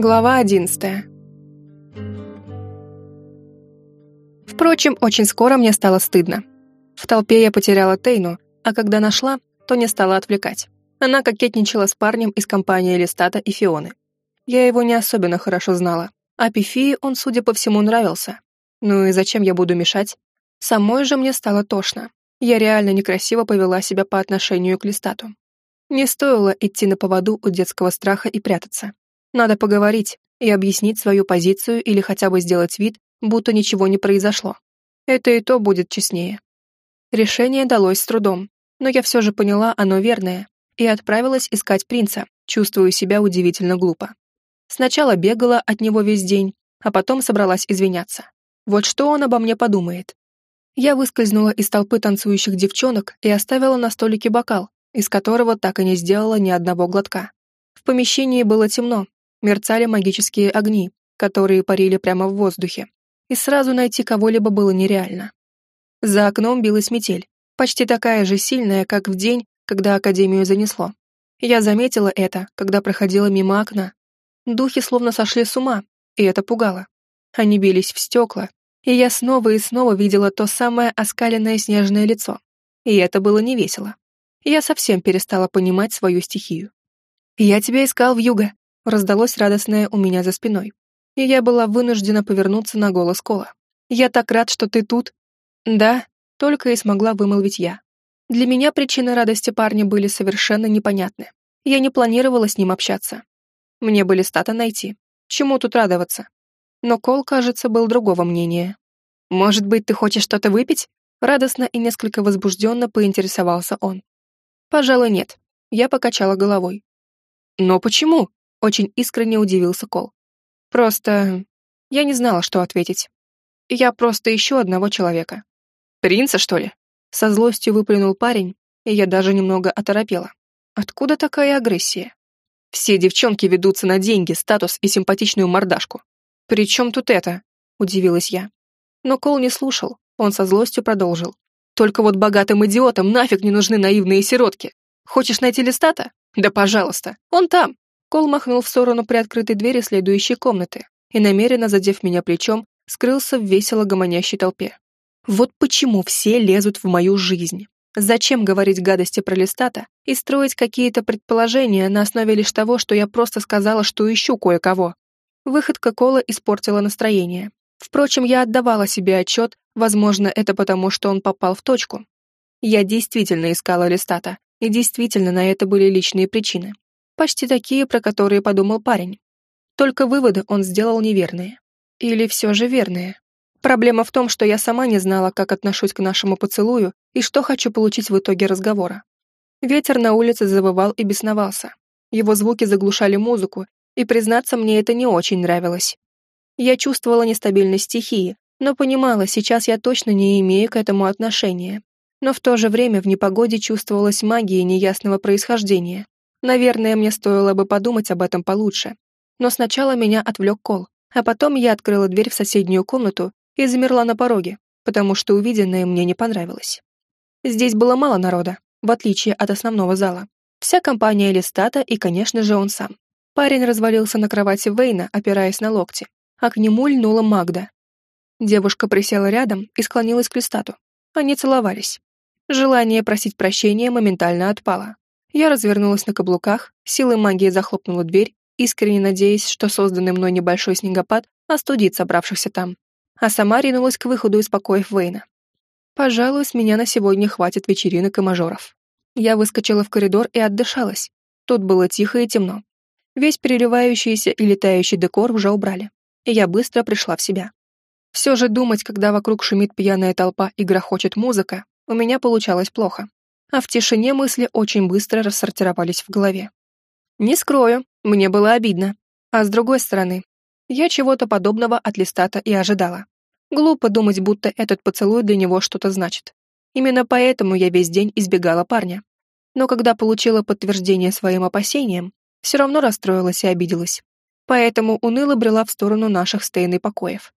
Глава одиннадцатая. Впрочем, очень скоро мне стало стыдно. В толпе я потеряла Тейну, а когда нашла, то не стала отвлекать. Она кокетничала с парнем из компании Листата и Фионы. Я его не особенно хорошо знала, а Пифии он, судя по всему, нравился. Ну и зачем я буду мешать? Самой же мне стало тошно. Я реально некрасиво повела себя по отношению к Листату. Не стоило идти на поводу у детского страха и прятаться. Надо поговорить и объяснить свою позицию или хотя бы сделать вид, будто ничего не произошло. Это и то будет честнее. Решение далось с трудом, но я все же поняла, оно верное, и отправилась искать принца, чувствуя себя удивительно глупо. Сначала бегала от него весь день, а потом собралась извиняться. Вот что он обо мне подумает. Я выскользнула из толпы танцующих девчонок и оставила на столике бокал, из которого так и не сделала ни одного глотка. В помещении было темно, мерцали магические огни, которые парили прямо в воздухе, и сразу найти кого-либо было нереально. За окном билась метель, почти такая же сильная, как в день, когда Академию занесло. Я заметила это, когда проходила мимо окна. Духи словно сошли с ума, и это пугало. Они бились в стекла, и я снова и снова видела то самое оскаленное снежное лицо. И это было невесело. Я совсем перестала понимать свою стихию. «Я тебя искал в юго», — раздалось радостное у меня за спиной. И я была вынуждена повернуться на голос Кола. «Я так рад, что ты тут». «Да», — только и смогла вымолвить я. Для меня причины радости парня были совершенно непонятны. Я не планировала с ним общаться. Мне были стата найти. Чему тут радоваться? Но Кол, кажется, был другого мнения. «Может быть, ты хочешь что-то выпить?» Радостно и несколько возбужденно поинтересовался он. «Пожалуй, нет». Я покачала головой. «Но почему?» — очень искренне удивился Кол. «Просто... я не знала, что ответить. Я просто ищу одного человека». «Принца, что ли?» Со злостью выплюнул парень, и я даже немного оторопела. Откуда такая агрессия? Все девчонки ведутся на деньги, статус и симпатичную мордашку. «При чем тут это?» — удивилась я. Но Кол не слушал, он со злостью продолжил. «Только вот богатым идиотам нафиг не нужны наивные сиротки. Хочешь найти листата? Да пожалуйста, он там!» Кол махнул в сторону приоткрытой двери следующей комнаты и, намеренно задев меня плечом, скрылся в весело гомонящей толпе. Вот почему все лезут в мою жизнь. Зачем говорить гадости про листата и строить какие-то предположения на основе лишь того, что я просто сказала, что ищу кое-кого? Выходка Кола испортила настроение. Впрочем, я отдавала себе отчет, возможно, это потому, что он попал в точку. Я действительно искала Листата, и действительно на это были личные причины. Почти такие, про которые подумал парень. Только выводы он сделал неверные. Или все же верные. Проблема в том, что я сама не знала, как отношусь к нашему поцелую и что хочу получить в итоге разговора. Ветер на улице завывал и бесновался. Его звуки заглушали музыку, и, признаться, мне это не очень нравилось. Я чувствовала нестабильность стихии, но понимала, сейчас я точно не имею к этому отношения. Но в то же время в непогоде чувствовалась магия неясного происхождения. Наверное, мне стоило бы подумать об этом получше. Но сначала меня отвлек кол, а потом я открыла дверь в соседнюю комнату и замерла на пороге, потому что увиденное мне не понравилось. Здесь было мало народа, в отличие от основного зала. Вся компания Листата и, конечно же, он сам. Парень развалился на кровати Вейна, опираясь на локти, а к нему льнула Магда. Девушка присела рядом и склонилась к листату. Они целовались. Желание просить прощения моментально отпало. Я развернулась на каблуках, силой магии захлопнула дверь, искренне надеясь, что созданный мной небольшой снегопад остудит собравшихся там. А сама ринулась к выходу из покоев Вейна. Пожалуй, с меня на сегодня хватит вечеринок и мажоров. Я выскочила в коридор и отдышалась. Тут было тихо и темно. Весь переливающийся и летающий декор уже убрали, и я быстро пришла в себя. Все же думать, когда вокруг шумит пьяная толпа и грохочет музыка, у меня получалось плохо. А в тишине мысли очень быстро рассортировались в голове. Не скрою, мне было обидно. А с другой стороны, я чего-то подобного от Листата и ожидала. Глупо думать, будто этот поцелуй для него что-то значит. Именно поэтому я весь день избегала парня. Но когда получила подтверждение своим опасениям, все равно расстроилась и обиделась. Поэтому уныло брела в сторону наших стейной покоев.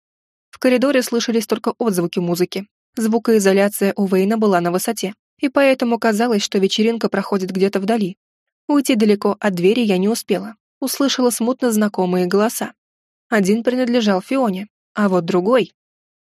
В коридоре слышались только отзвуки музыки. Звукоизоляция у Вейна была на высоте, и поэтому казалось, что вечеринка проходит где-то вдали. Уйти далеко от двери я не успела. услышала смутно знакомые голоса. Один принадлежал Фионе, а вот другой...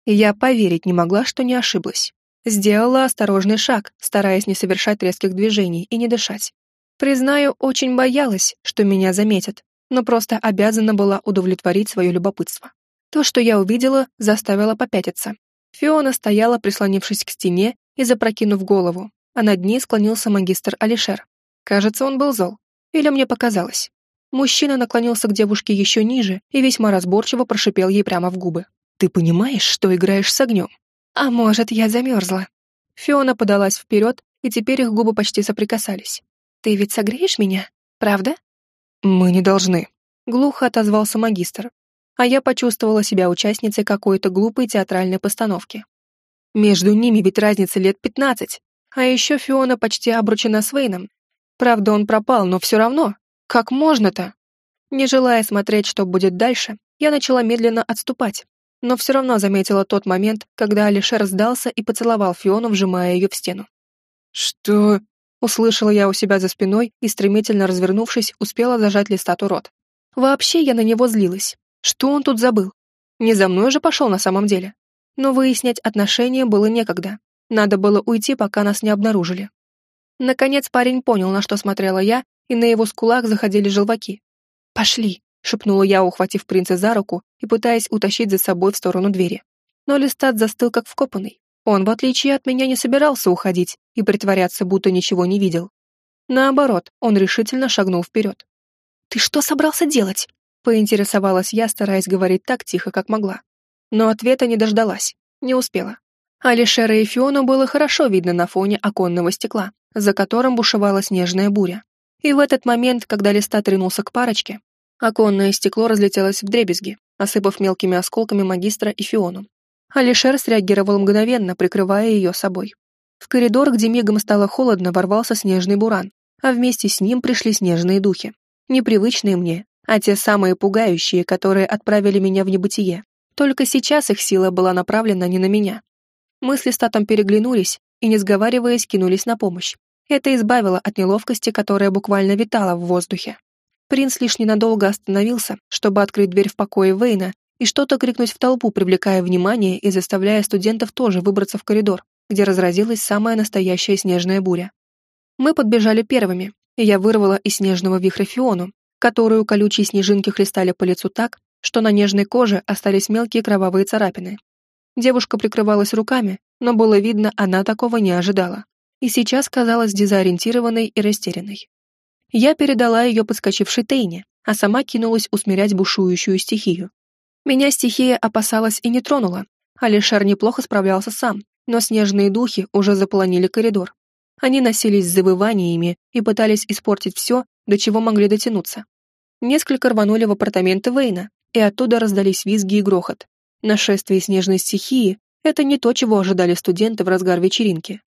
Я поверить не могла, что не ошиблась. Сделала осторожный шаг, стараясь не совершать резких движений и не дышать. Признаю, очень боялась, что меня заметят, но просто обязана была удовлетворить свое любопытство. То, что я увидела, заставило попятиться. Фиона стояла, прислонившись к стене и запрокинув голову, а над ней склонился магистр Алишер. Кажется, он был зол. Или мне показалось. Мужчина наклонился к девушке еще ниже и весьма разборчиво прошипел ей прямо в губы. «Ты понимаешь, что играешь с огнем?» «А может, я замерзла?» Фиона подалась вперед, и теперь их губы почти соприкасались. «Ты ведь согреешь меня, правда?» «Мы не должны», — глухо отозвался магистр, а я почувствовала себя участницей какой-то глупой театральной постановки. Между ними ведь разница лет пятнадцать, а еще Фиона почти обручена с Вейном. Правда, он пропал, но все равно. Как можно-то? Не желая смотреть, что будет дальше, я начала медленно отступать, но все равно заметила тот момент, когда Алишер сдался и поцеловал Фиону, вжимая ее в стену. «Что?» — услышала я у себя за спиной и, стремительно развернувшись, успела зажать листату рот. Вообще я на него злилась. Что он тут забыл? Не за мной же пошел на самом деле. Но выяснять отношения было некогда. Надо было уйти, пока нас не обнаружили. Наконец парень понял, на что смотрела я, и на его скулах заходили желваки. «Пошли», — шепнула я, ухватив принца за руку и пытаясь утащить за собой в сторону двери. Но Листат застыл как вкопанный. Он, в отличие от меня, не собирался уходить и притворяться, будто ничего не видел. Наоборот, он решительно шагнул вперед. «Ты что собрался делать?» Поинтересовалась я, стараясь говорить так тихо, как могла. Но ответа не дождалась, не успела. Алишера и Фиону было хорошо видно на фоне оконного стекла, за которым бушевала снежная буря. И в этот момент, когда листа тринулся к парочке, оконное стекло разлетелось в дребезги, осыпав мелкими осколками магистра и Фиону. Алишер среагировал мгновенно, прикрывая ее собой. В коридор, где мигом стало холодно, ворвался снежный буран, а вместе с ним пришли снежные духи, непривычные мне, а те самые пугающие, которые отправили меня в небытие. Только сейчас их сила была направлена не на меня. Мы с Листатом переглянулись и, не сговариваясь, кинулись на помощь. Это избавило от неловкости, которая буквально витала в воздухе. Принц лишь ненадолго остановился, чтобы открыть дверь в покое Вейна и что-то крикнуть в толпу, привлекая внимание и заставляя студентов тоже выбраться в коридор, где разразилась самая настоящая снежная буря. Мы подбежали первыми, и я вырвала из снежного вихря Фиону, которую колючие снежинки хлестали по лицу так, что на нежной коже остались мелкие кровавые царапины. Девушка прикрывалась руками, но было видно, она такого не ожидала. И сейчас казалась дезориентированной и растерянной. Я передала ее подскочившей Тейне, а сама кинулась усмирять бушующую стихию. Меня стихия опасалась и не тронула. Алишер неплохо справлялся сам, но снежные духи уже заполонили коридор. Они носились с завываниями и пытались испортить все, до чего могли дотянуться. Несколько рванули в апартаменты Вейна, и оттуда раздались визги и грохот. Нашествие снежной стихии — это не то, чего ожидали студенты в разгар вечеринки.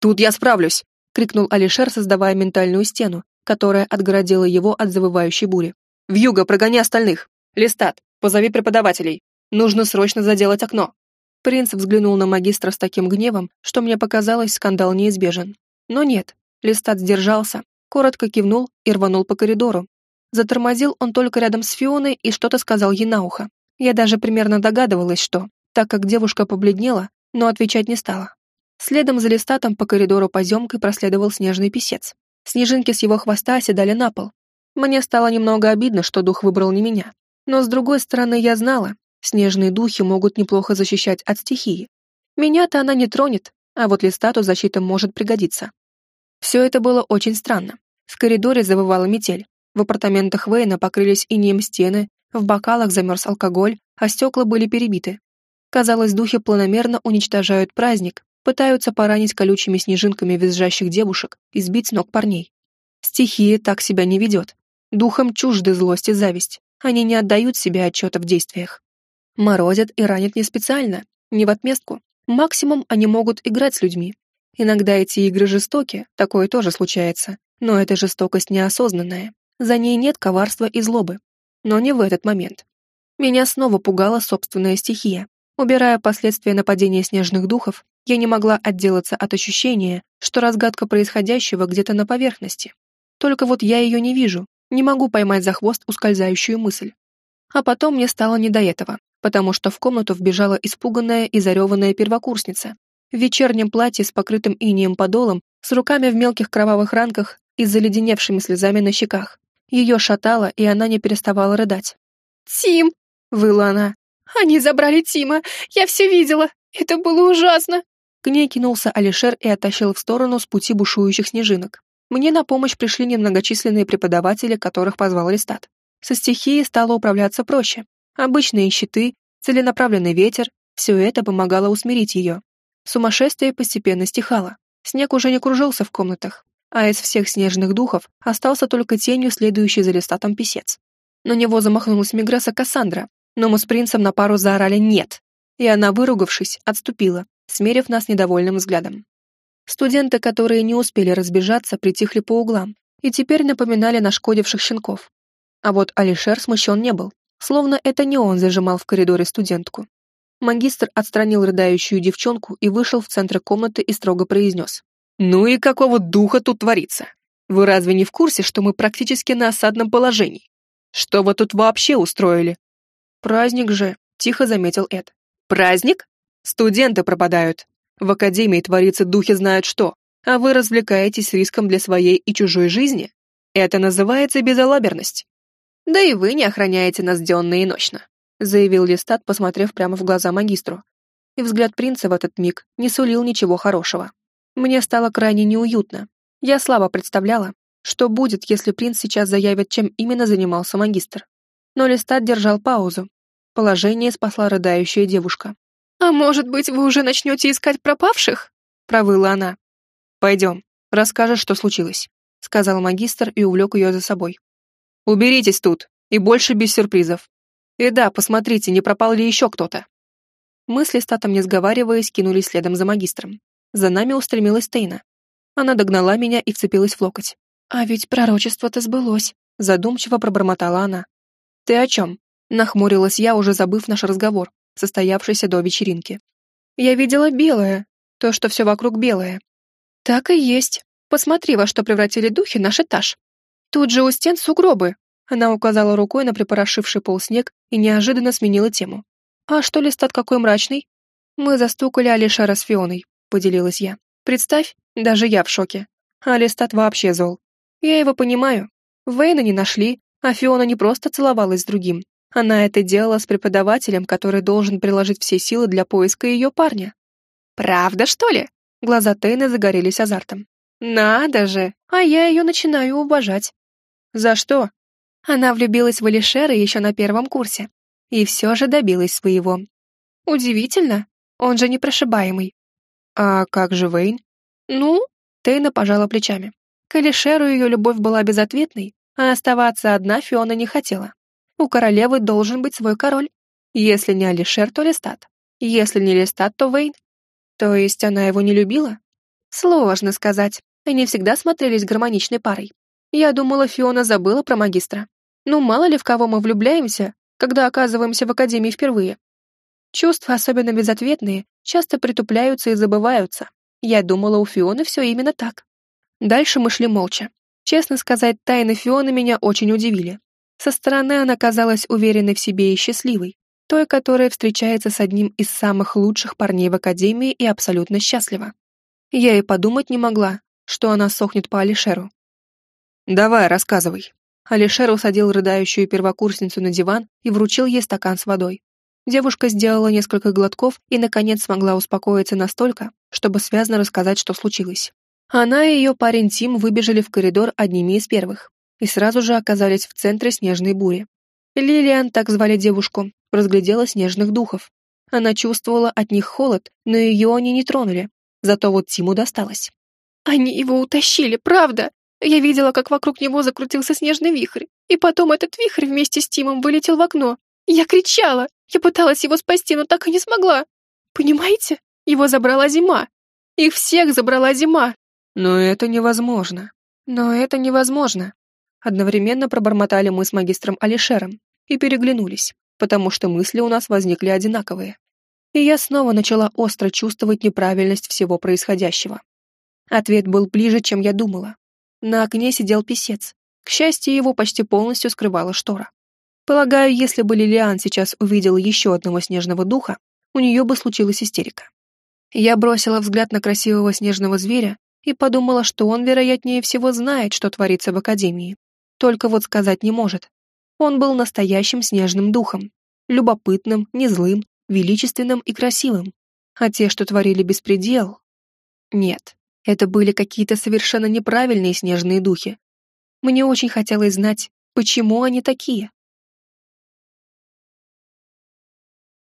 «Тут я справлюсь!» — крикнул Алишер, создавая ментальную стену, которая отгородила его от завывающей бури. «Вьюга, прогони остальных! Листат, позови преподавателей! Нужно срочно заделать окно!» Принц взглянул на магистра с таким гневом, что мне показалось, скандал неизбежен. Но нет, Листат сдержался, коротко кивнул и рванул по коридору. Затормозил он только рядом с Фионой и что-то сказал ей на ухо. Я даже примерно догадывалась, что, так как девушка побледнела, но отвечать не стала. Следом за листатом по коридору поземкой проследовал снежный писец. Снежинки с его хвоста оседали на пол. Мне стало немного обидно, что дух выбрал не меня. Но, с другой стороны, я знала, снежные духи могут неплохо защищать от стихии. Меня-то она не тронет, а вот листату защита может пригодиться. Все это было очень странно. В коридоре завывала метель. В апартаментах Вейна покрылись инеем стены, в бокалах замерз алкоголь, а стекла были перебиты. Казалось, духи планомерно уничтожают праздник, пытаются поранить колючими снежинками визжащих девушек и сбить с ног парней. Стихия так себя не ведет. Духом чужды злость и зависть. Они не отдают себе отчета в действиях. Морозят и ранят не специально, не в отместку. Максимум они могут играть с людьми, Иногда эти игры жестоки, такое тоже случается, но это жестокость неосознанная. За ней нет коварства и злобы. Но не в этот момент. Меня снова пугала собственная стихия. Убирая последствия нападения снежных духов, я не могла отделаться от ощущения, что разгадка происходящего где-то на поверхности. Только вот я ее не вижу, Не могу поймать за хвост ускользающую мысль. А потом мне стало не до этого, потому что в комнату вбежала испуганная и зареванная первокурсница. В вечернем платье с покрытым инием подолом, с руками в мелких кровавых ранках и заледеневшими слезами на щеках. Ее шатало, и она не переставала рыдать. «Тим!» — выла она. «Они забрали Тима! Я все видела! Это было ужасно!» К ней кинулся Алишер и оттащил в сторону с пути бушующих снежинок. Мне на помощь пришли немногочисленные преподаватели, которых позвал Листат. Со стихией стало управляться проще. Обычные щиты, целенаправленный ветер — все это помогало усмирить ее. Сумасшествие постепенно стихало. Снег уже не кружился в комнатах, а из всех снежных духов остался только тенью, следующий за Листатом писец. На него замахнулась Мигресса Кассандра, но мы с принцем на пару заорали «нет», и она, выругавшись, отступила, смерив нас недовольным взглядом. Студенты, которые не успели разбежаться, притихли по углам и теперь напоминали нашкодивших щенков. А вот Алишер смущен не был, словно это не он зажимал в коридоре студентку. Магистр отстранил рыдающую девчонку и вышел в центр комнаты и строго произнес. «Ну и какого духа тут творится? Вы разве не в курсе, что мы практически на осадном положении? Что вы тут вообще устроили?» «Праздник же», — тихо заметил Эд. «Праздник? Студенты пропадают. В академии творится духи знают что, а вы развлекаетесь риском для своей и чужой жизни. Это называется безалаберность. Да и вы не охраняете нас денно и ночно, заявил Листат, посмотрев прямо в глаза магистру. И взгляд принца в этот миг не сулил ничего хорошего. Мне стало крайне неуютно. Я слабо представляла, что будет, если принц сейчас заявит, чем именно занимался магистр. Но Листат держал паузу. Положение спасла рыдающая девушка. «А может быть, вы уже начнете искать пропавших?» — провыла она. «Пойдем, расскажешь, что случилось», — сказал магистр и увлек ее за собой. «Уберитесь тут, и больше без сюрпризов. И да, посмотрите, не пропал ли еще кто-то». Мы с Листатом, не сговариваясь, кинулись следом за магистром. За нами устремилась Тейна. Она догнала меня и вцепилась в локоть. «А ведь пророчество-то сбылось», — задумчиво пробормотала она. «Ты о чем?» — нахмурилась я, уже забыв наш разговор состоявшейся до вечеринки. Я видела белое, то, что все вокруг белое. Так и есть. Посмотри, во что превратили духи наш этаж. Тут же у стен сугробы. Она указала рукой на припорошивший пол снег и неожиданно сменила тему. «А что листат какой мрачный?» «Мы застукали Алишера с Фионой», — поделилась я. «Представь, даже я в шоке. Алистат вообще зол. Я его понимаю. Вейна не нашли, а Фиона не просто целовалась с другим, она это делала с преподавателем, который должен приложить все силы для поиска ее парня. «Правда, что ли?» Глаза Тейны загорелись азартом. «Надо же! А я ее начинаю уважать». «За что?» Она влюбилась в Алишера еще на первом курсе. И все же добилась своего. Удивительно. Он же непрошибаемый. «А как же Вейн?» «Ну?» Тейна пожала плечами. К Алишеру ее любовь была безответной, а оставаться одна Фиона не хотела. У королевы должен быть свой король. Если не Алишер, то Листат. Если не Листат, то Вейн. То есть она его не любила? Сложно сказать. Они всегда смотрелись гармоничной парой. Я думала, Фиона забыла про магистра. Ну, мало ли в кого мы влюбляемся, когда оказываемся в академии впервые. Чувства, особенно безответные, часто притупляются и забываются. Я думала, у Фионы все именно так. Дальше мы шли молча. Честно сказать, тайны Фионы меня очень удивили. Со стороны она казалась уверенной в себе и счастливой, той, которая встречается с одним из самых лучших парней в академии и абсолютно счастлива. Я и подумать не могла, что она сохнет по Алишеру. «Давай, рассказывай». Алишер усадил рыдающую первокурсницу на диван и вручил ей стакан с водой. Девушка сделала несколько глотков и, наконец, смогла успокоиться настолько, чтобы связно рассказать, что случилось. Она и ее парень Тим выбежали в коридор одними из первых и сразу же оказались в центре снежной бури. Лилиан, так звали девушку, разглядела снежных духов. Она чувствовала от них холод, но ее они не тронули. Зато вот Тиму досталось. «Они его утащили, правда! Я видела, как вокруг него закрутился снежный вихрь, и потом этот вихрь вместе с Тимом вылетел в окно. Я кричала! Я пыталась его спасти, но так и не смогла. Понимаете? Его забрала зима. Их всех забрала зима. Но это невозможно. Но это невозможно. Одновременно пробормотали мы с магистром Алишером и переглянулись, потому что мысли у нас возникли одинаковые. И я снова начала остро чувствовать неправильность всего происходящего. Ответ был ближе, чем я думала. На окне сидел писец. К счастью, его почти полностью скрывала штора. Полагаю, если бы Лилиан сейчас увидела еще одного снежного духа, у нее бы случилась истерика. Я бросила взгляд на красивого снежного зверя и подумала, что он, вероятнее всего, знает, что творится в Академии. Только вот сказать не может. Он был настоящим снежным духом. Любопытным, не злым, величественным и красивым. А те, что творили беспредел... Нет, это были какие-то совершенно неправильные снежные духи. Мне очень хотелось знать, почему они такие.